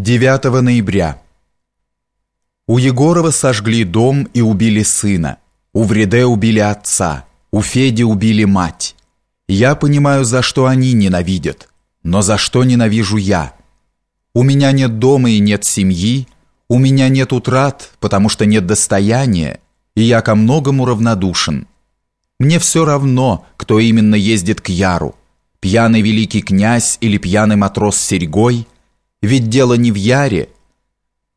9 ноября. У Егорова сожгли дом и убили сына. У Вреде убили отца. У Феди убили мать. Я понимаю, за что они ненавидят. Но за что ненавижу я? У меня нет дома и нет семьи. У меня нет утрат, потому что нет достояния. И я ко многому равнодушен. Мне все равно, кто именно ездит к Яру. Пьяный великий князь или пьяный матрос с серьгой – ведь дело не в яре.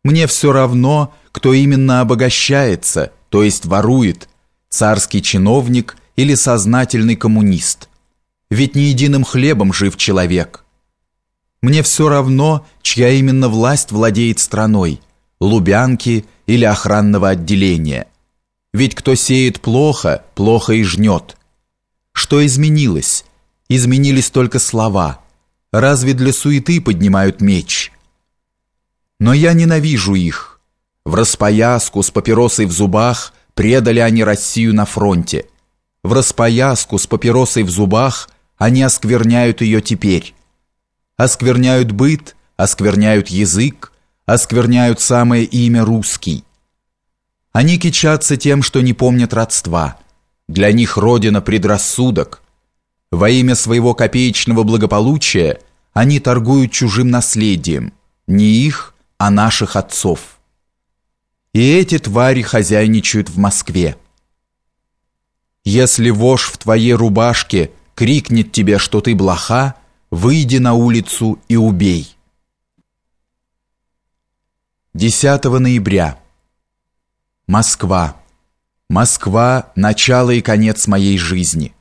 Мне все равно, кто именно обогащается, то есть ворует, царский чиновник или сознательный коммунист. Ведь не единым хлебом жив человек. Мне все равно, чья именно власть владеет страной, Лубянки или охранного отделения. Ведь кто сеет плохо, плохо и жнет. Что изменилось? Изменились только слова – Разве для суеты поднимают меч? Но я ненавижу их. В распояску с папиросой в зубах предали они Россию на фронте. В распояску с папиросой в зубах они оскверняют ее теперь. Оскверняют быт, оскверняют язык, оскверняют самое имя русский. Они кичатся тем, что не помнят родства. Для них родина предрассудок, во имя своего копеечного благополучия они торгуют чужим наследием, не их, а наших отцов. И эти твари хозяйничают в Москве. Если вошь в твоей рубашке крикнет тебе, что ты блоха, выйди на улицу и убей. 10 ноября. Москва. Москва – начало и конец моей жизни.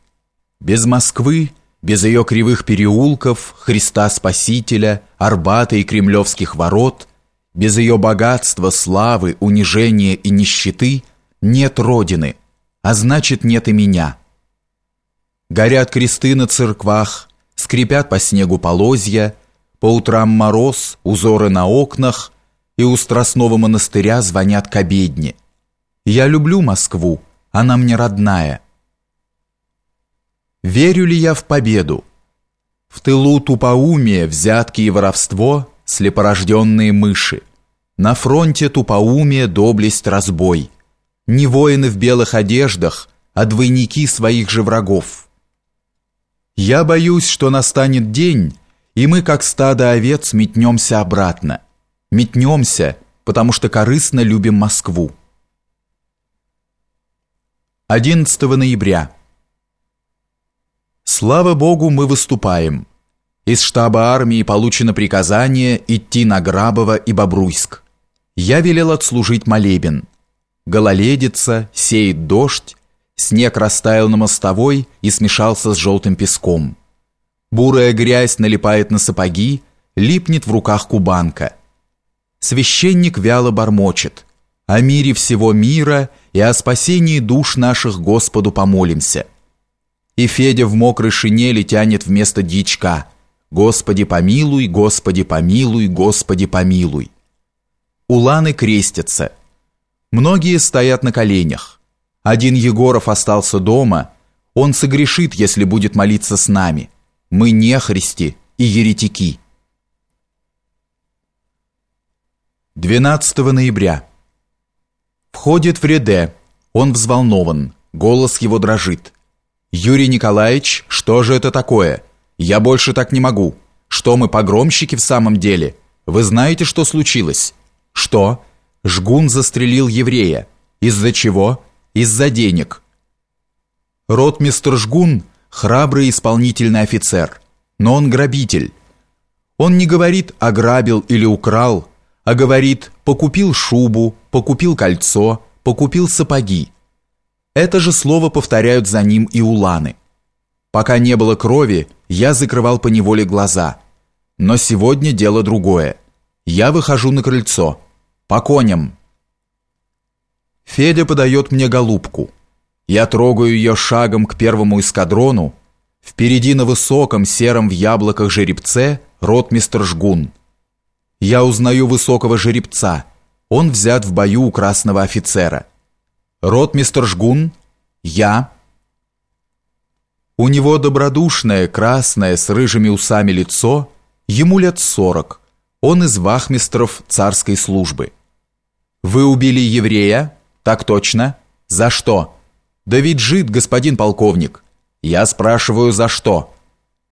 Без Москвы, без ее кривых переулков, Христа Спасителя, Арбата и Кремлевских ворот, без ее богатства, славы, унижения и нищеты нет Родины, а значит нет и меня. Горят кресты на церквах, скрипят по снегу полозья, по утрам мороз, узоры на окнах, и у Страстного монастыря звонят к обедне. Я люблю Москву, она мне родная. Верю ли я в победу? В тылу тупоумие, взятки и воровство, слепорожденные мыши. На фронте тупоумие, доблесть, разбой. Не воины в белых одеждах, а двойники своих же врагов. Я боюсь, что настанет день, и мы, как стадо овец, метнемся обратно. Метнемся, потому что корыстно любим Москву. 11 ноября. Слава Богу, мы выступаем. Из штаба армии получено приказание идти на Грабово и Бобруйск. Я велел отслужить молебен. Гололедица, сеет дождь, снег растаял на мостовой и смешался с желтым песком. Бурая грязь налипает на сапоги, липнет в руках кубанка. Священник вяло бормочет. О мире всего мира и о спасении душ наших Господу помолимся и Федя в мокрой шинели тянет вместо дичка «Господи помилуй, Господи помилуй, Господи помилуй». Уланы крестятся. Многие стоят на коленях. Один Егоров остался дома. Он согрешит, если будет молиться с нами. Мы не христи и еретики. 12 ноября. Входит в Реде. Он взволнован. Голос его дрожит. «Юрий Николаевич, что же это такое? Я больше так не могу. Что мы, погромщики в самом деле? Вы знаете, что случилось?» «Что?» Жгун застрелил еврея. Из-за чего? Из-за денег. Ротмистр Жгун – храбрый исполнительный офицер, но он грабитель. Он не говорит «ограбил» или «украл», а говорит «покупил шубу», «покупил кольцо», «покупил сапоги». Это же слово повторяют за ним и уланы. Пока не было крови, я закрывал по неволе глаза. Но сегодня дело другое. Я выхожу на крыльцо. По коням. Федя подает мне голубку. Я трогаю ее шагом к первому эскадрону. Впереди на высоком сером в яблоках жеребце ротмистр Жгун. Я узнаю высокого жеребца. Он взят в бою у красного офицера. Ротмистр Жгун, я. У него добродушное, красное, с рыжими усами лицо, ему лет сорок. Он из вахмистров царской службы. Вы убили еврея? Так точно. За что? Да ведь жид, господин полковник. Я спрашиваю, за что?